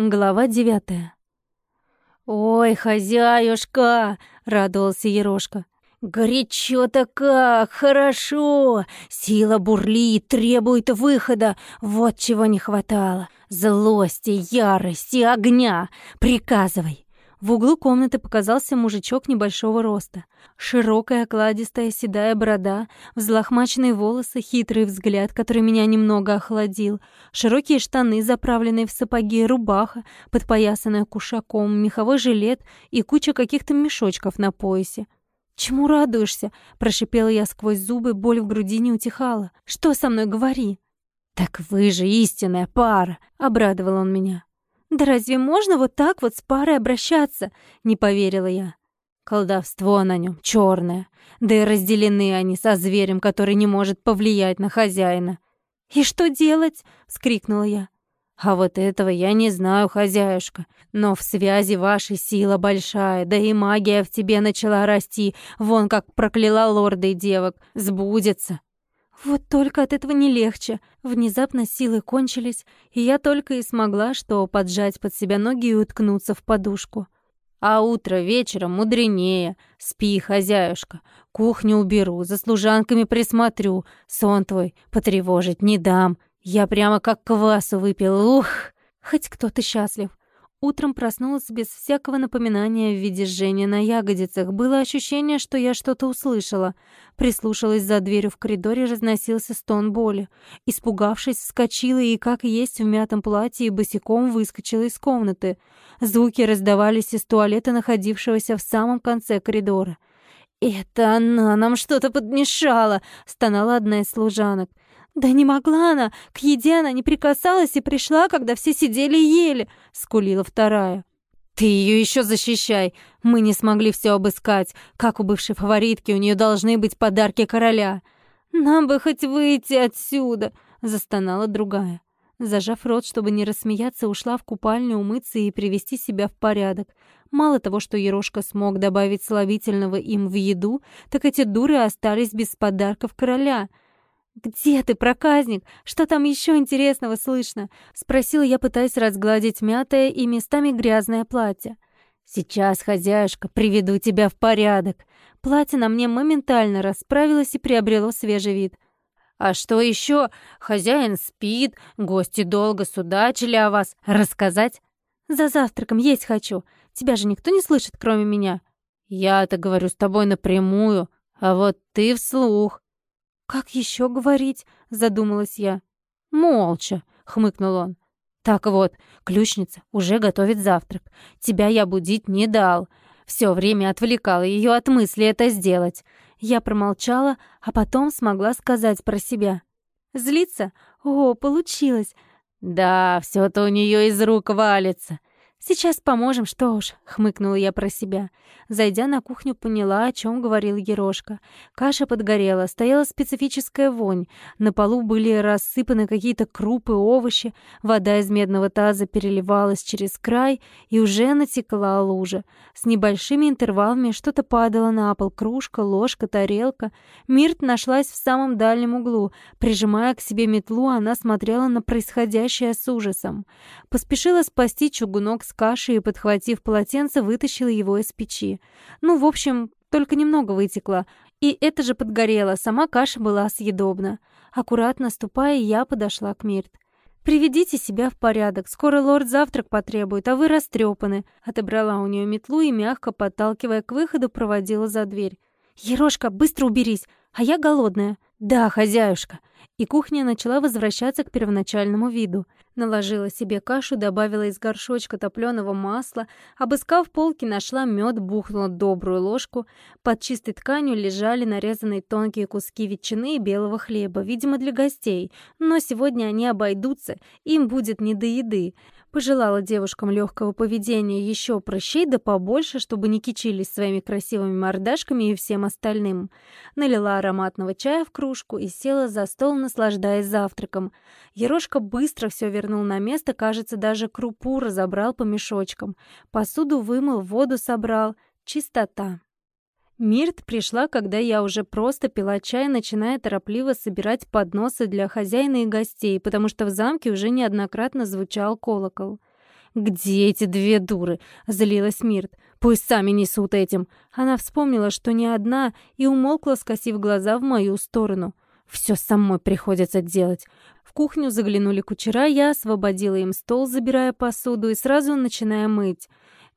Глава девятая. «Ой, хозяюшка!» — радовался Ерошка. «Горячо-то как! Хорошо! Сила бурлит, требует выхода! Вот чего не хватало! Злости, ярости, огня! Приказывай!» В углу комнаты показался мужичок небольшого роста. Широкая, окладистая, седая борода, взлохмаченные волосы, хитрый взгляд, который меня немного охладил, широкие штаны, заправленные в сапоги, рубаха, подпоясанная кушаком, меховой жилет и куча каких-то мешочков на поясе. «Чему радуешься?» — прошипела я сквозь зубы, боль в груди не утихала. «Что со мной говори?» «Так вы же истинная пара!» — обрадовал он меня. «Да разве можно вот так вот с парой обращаться?» — не поверила я. Колдовство на нем черное, да и разделены они со зверем, который не может повлиять на хозяина. «И что делать?» — вскрикнула я. «А вот этого я не знаю, хозяюшка, но в связи вашей сила большая, да и магия в тебе начала расти, вон как прокляла лорда и девок, сбудется». Вот только от этого не легче. Внезапно силы кончились, и я только и смогла, что поджать под себя ноги и уткнуться в подушку. А утро вечером мудренее. Спи, хозяюшка. Кухню уберу, за служанками присмотрю. Сон твой потревожить не дам. Я прямо как квасу выпил. Ух! Хоть кто-то счастлив. Утром проснулась без всякого напоминания в виде жжения на ягодицах. Было ощущение, что я что-то услышала. Прислушалась за дверью в коридоре, разносился стон боли. Испугавшись, вскочила и, как есть, в мятом платье и босиком выскочила из комнаты. Звуки раздавались из туалета, находившегося в самом конце коридора. «Это она нам что-то подмешала!» — стонала одна из служанок. «Да не могла она! К еде она не прикасалась и пришла, когда все сидели и ели!» — скулила вторая. «Ты ее еще защищай! Мы не смогли все обыскать. Как у бывшей фаворитки, у нее должны быть подарки короля!» «Нам бы хоть выйти отсюда!» — застонала другая. Зажав рот, чтобы не рассмеяться, ушла в купальню умыться и привести себя в порядок. Мало того, что Ерошка смог добавить славительного им в еду, так эти дуры остались без подарков короля — «Где ты, проказник? Что там еще интересного слышно?» — спросила я, пытаясь разгладить мятое и местами грязное платье. «Сейчас, хозяюшка, приведу тебя в порядок». Платье на мне моментально расправилось и приобрело свежий вид. «А что еще? Хозяин спит, гости долго судачили о вас. Рассказать?» «За завтраком есть хочу. Тебя же никто не слышит, кроме меня». «Я-то говорю с тобой напрямую, а вот ты вслух». «Как еще говорить?» — задумалась я. «Молча», — хмыкнул он. «Так вот, ключница уже готовит завтрак. Тебя я будить не дал. Все время отвлекала ее от мысли это сделать». Я промолчала, а потом смогла сказать про себя. «Злиться? О, получилось!» «Да, все-то у нее из рук валится. «Сейчас поможем, что уж», — хмыкнула я про себя. Зайдя на кухню, поняла, о чем говорил Ерошка. Каша подгорела, стояла специфическая вонь. На полу были рассыпаны какие-то крупы, овощи. Вода из медного таза переливалась через край и уже натекла лужа. С небольшими интервалами что-то падало на пол. Кружка, ложка, тарелка. Мирт нашлась в самом дальнем углу. Прижимая к себе метлу, она смотрела на происходящее с ужасом. Поспешила спасти чугунок с кашей и, подхватив полотенце, вытащила его из печи. Ну, в общем, только немного вытекло. И это же подгорело, сама каша была съедобна. Аккуратно ступая, я подошла к Мирт. «Приведите себя в порядок, скоро лорд завтрак потребует, а вы растрепаны». Отобрала у нее метлу и, мягко подталкивая к выходу, проводила за дверь. «Ерошка, быстро уберись, а я голодная». «Да, хозяюшка». И кухня начала возвращаться к первоначальному виду. Наложила себе кашу, добавила из горшочка топленого масла, обыскав полки, нашла мед, бухнула добрую ложку. Под чистой тканью лежали нарезанные тонкие куски ветчины и белого хлеба, видимо, для гостей. Но сегодня они обойдутся, им будет не до еды. Пожелала девушкам легкого поведения еще прыщей, да побольше, чтобы не кичились своими красивыми мордашками и всем остальным. Налила ароматного чая в кружку и села за стол, наслаждаясь завтраком. Ерошка быстро все вернул на место, кажется, даже крупу разобрал по мешочкам. Посуду вымыл, воду собрал. Чистота. Мирт пришла, когда я уже просто пила чай, начиная торопливо собирать подносы для хозяина и гостей, потому что в замке уже неоднократно звучал колокол. «Где эти две дуры?» — злилась Мирт. «Пусть сами несут этим». Она вспомнила, что не одна, и умолкла, скосив глаза в мою сторону. «Все самой приходится делать». В кухню заглянули кучера, я освободила им стол, забирая посуду, и сразу начиная мыть.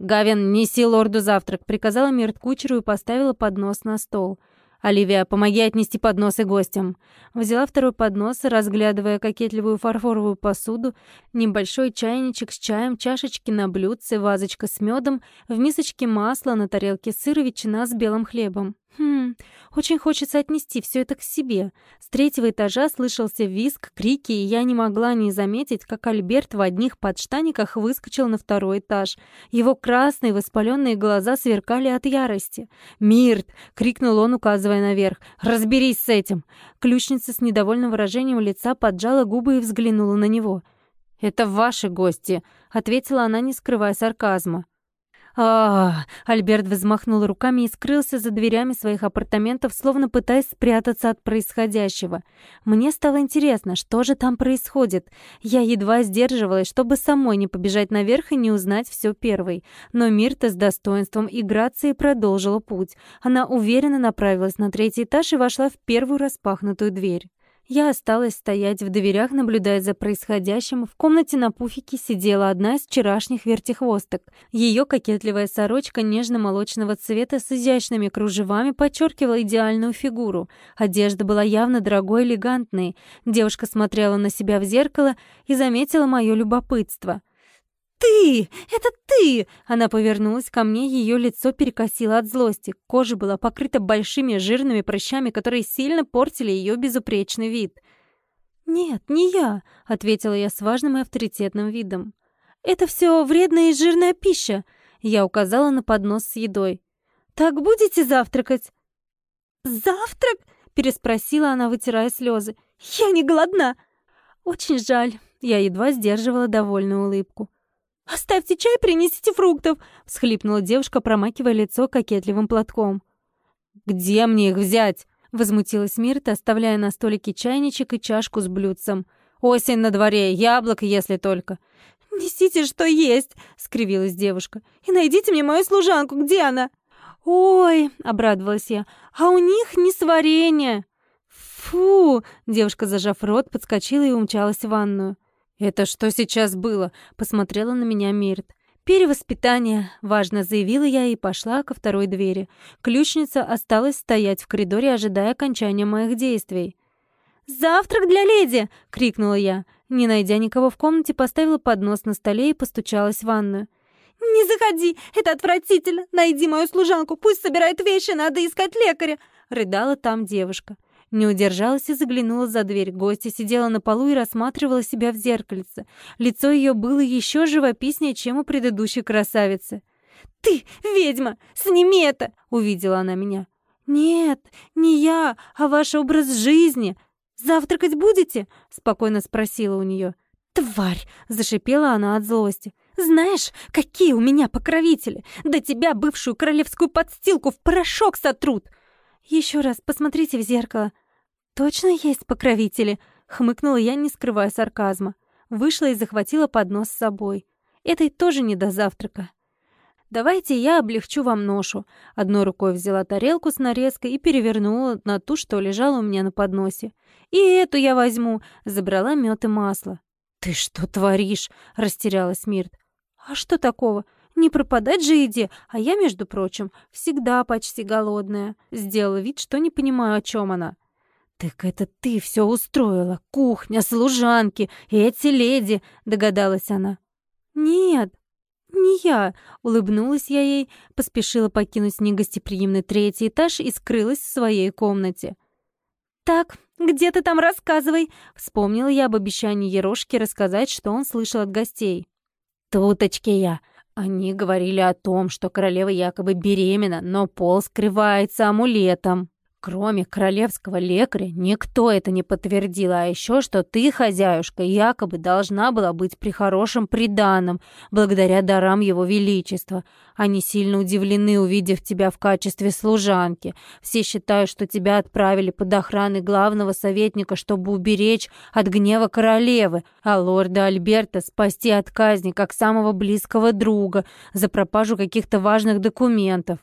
«Гавин, неси лорду завтрак», — приказала Мирт кучеру и поставила поднос на стол. «Оливия, помоги отнести подносы гостям». Взяла второй поднос, разглядывая кокетливую фарфоровую посуду, небольшой чайничек с чаем, чашечки на блюдце, вазочка с медом, в мисочке масло, на тарелке сыр и ветчина с белым хлебом. Хм, очень хочется отнести все это к себе. С третьего этажа слышался визг, крики, и я не могла не заметить, как Альберт в одних подштаниках выскочил на второй этаж. Его красные воспаленные глаза сверкали от ярости. «Мирт!» — крикнул он, указывая наверх. «Разберись с этим!» Ключница с недовольным выражением лица поджала губы и взглянула на него. «Это ваши гости», — ответила она, не скрывая сарказма а, Альберт взмахнул руками и скрылся за дверями своих апартаментов, словно пытаясь спрятаться от происходящего. Мне стало интересно, что же там происходит. Я едва сдерживалась, чтобы самой не побежать наверх и не узнать все первой. Но Мирта с достоинством и грацией продолжила путь. Она уверенно направилась на третий этаж и вошла в первую распахнутую дверь. Я осталась стоять в дверях, наблюдая за происходящим. В комнате на пуфике сидела одна из вчерашних вертихвосток. Ее кокетливая сорочка нежно-молочного цвета с изящными кружевами подчеркивала идеальную фигуру. Одежда была явно дорогой элегантной. Девушка смотрела на себя в зеркало и заметила мое любопытство. «Ты! Это ты!» Она повернулась ко мне, ее лицо перекосило от злости. Кожа была покрыта большими жирными прыщами, которые сильно портили ее безупречный вид. «Нет, не я», — ответила я с важным и авторитетным видом. «Это все вредная и жирная пища», — я указала на поднос с едой. «Так будете завтракать?» «Завтрак?» — переспросила она, вытирая слезы. «Я не голодна!» «Очень жаль», — я едва сдерживала довольную улыбку. «Оставьте чай, принесите фруктов!» — всхлипнула девушка, промакивая лицо кокетливым платком. «Где мне их взять?» — возмутилась Мирта, оставляя на столике чайничек и чашку с блюдцем. «Осень на дворе, яблок, если только». «Несите, что есть!» — скривилась девушка. «И найдите мне мою служанку, где она?» «Ой!» — обрадовалась я. «А у них не сварение!» «Фу!» — девушка, зажав рот, подскочила и умчалась в ванную. «Это что сейчас было?» — посмотрела на меня Мирт. «Перевоспитание», — важно заявила я и пошла ко второй двери. Ключница осталась стоять в коридоре, ожидая окончания моих действий. «Завтрак для леди!» — крикнула я. Не найдя никого в комнате, поставила поднос на столе и постучалась в ванную. «Не заходи! Это отвратительно! Найди мою служанку! Пусть собирает вещи, надо искать лекаря!» — рыдала там девушка. Не удержалась и заглянула за дверь. Гостья сидела на полу и рассматривала себя в зеркальце. Лицо ее было еще живописнее, чем у предыдущей красавицы. «Ты, ведьма! Сними это!» — увидела она меня. «Нет, не я, а ваш образ жизни. Завтракать будете?» — спокойно спросила у нее. «Тварь!» — зашипела она от злости. «Знаешь, какие у меня покровители! Да тебя, бывшую королевскую подстилку, в порошок сотрут!» «Еще раз посмотрите в зеркало. Точно есть покровители?» — хмыкнула я, не скрывая сарказма. Вышла и захватила поднос с собой. Этой тоже не до завтрака. «Давайте я облегчу вам ношу». Одной рукой взяла тарелку с нарезкой и перевернула на ту, что лежала у меня на подносе. «И эту я возьму», — забрала мед и масло. «Ты что творишь?» — растерялась Мирт. «А что такого? Не пропадать же еде, а я, между прочим, всегда почти голодная. Сделала вид, что не понимаю, о чем она. «Так это ты все устроила, кухня, служанки, эти леди», — догадалась она. «Нет, не я», — улыбнулась я ей, поспешила покинуть негостеприимный третий этаж и скрылась в своей комнате. «Так, где ты там рассказывай?» — вспомнила я об обещании Ерошки рассказать, что он слышал от гостей. «Туточки я», они говорили о том, что королева якобы беременна, но пол скрывается амулетом. Кроме королевского лекаря, никто это не подтвердил, а еще что ты, хозяюшка, якобы должна была быть при хорошем приданом, благодаря дарам его величества. Они сильно удивлены, увидев тебя в качестве служанки. Все считают, что тебя отправили под охраной главного советника, чтобы уберечь от гнева королевы, а лорда Альберта спасти от казни, как самого близкого друга, за пропажу каких-то важных документов.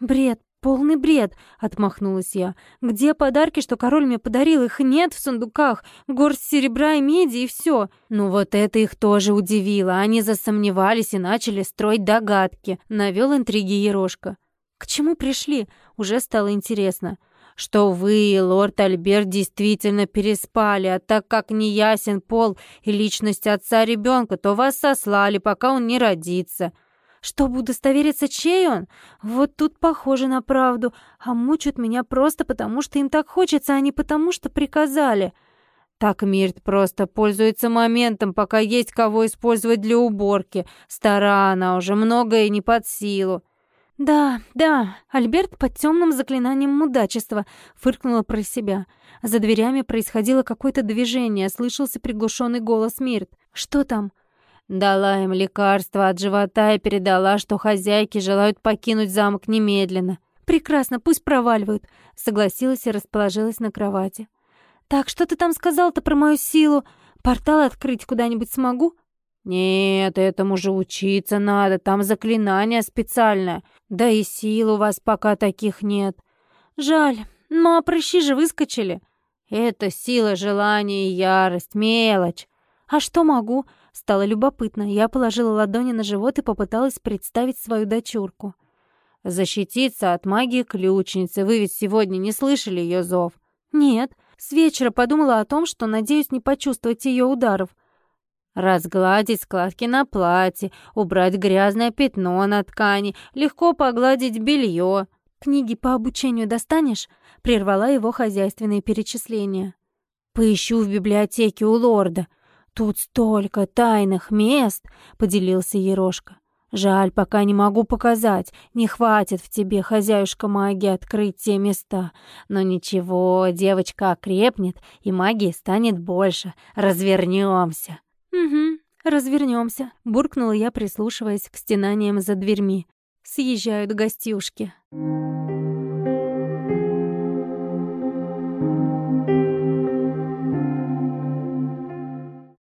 Бред, «Полный бред!» — отмахнулась я. «Где подарки, что король мне подарил? Их нет в сундуках. Горсть серебра и меди, и все!» Ну вот это их тоже удивило. Они засомневались и начали строить догадки. Навел интриги Ерошка. «К чему пришли?» Уже стало интересно. «Что вы, лорд Альберт, действительно переспали, а так как не ясен пол и личность отца ребенка, то вас сослали, пока он не родится». Чтобы удостовериться, чей он? Вот тут похоже на правду, а мучают меня просто потому, что им так хочется, а не потому, что приказали. Так Мирт просто пользуется моментом, пока есть кого использовать для уборки. Стара она уже, многое не под силу. «Да, да, Альберт под темным заклинанием мудачества», — фыркнула про себя. За дверями происходило какое-то движение, слышался приглушенный голос Мирт. «Что там?» Дала им лекарство от живота и передала, что хозяйки желают покинуть замок немедленно. «Прекрасно, пусть проваливают», — согласилась и расположилась на кровати. «Так, что ты там сказал-то про мою силу? Портал открыть куда-нибудь смогу?» «Нет, этому же учиться надо, там заклинание специальное. Да и сил у вас пока таких нет. Жаль, ну а прыщи же выскочили. Это сила, желание и ярость, мелочь. А что могу? Стало любопытно. Я положила ладони на живот и попыталась представить свою дочурку. «Защититься от магии ключницы. Вы ведь сегодня не слышали ее зов?» «Нет. С вечера подумала о том, что надеюсь не почувствовать ее ударов. Разгладить складки на платье, убрать грязное пятно на ткани, легко погладить белье. «Книги по обучению достанешь?» — прервала его хозяйственные перечисления. «Поищу в библиотеке у лорда», «Тут столько тайных мест!» — поделился Ерошка. «Жаль, пока не могу показать. Не хватит в тебе, хозяюшка магии, открыть те места. Но ничего, девочка окрепнет, и магии станет больше. Развернемся!» «Угу, развернемся», — буркнула я, прислушиваясь к стенаниям за дверьми. «Съезжают гостюшки».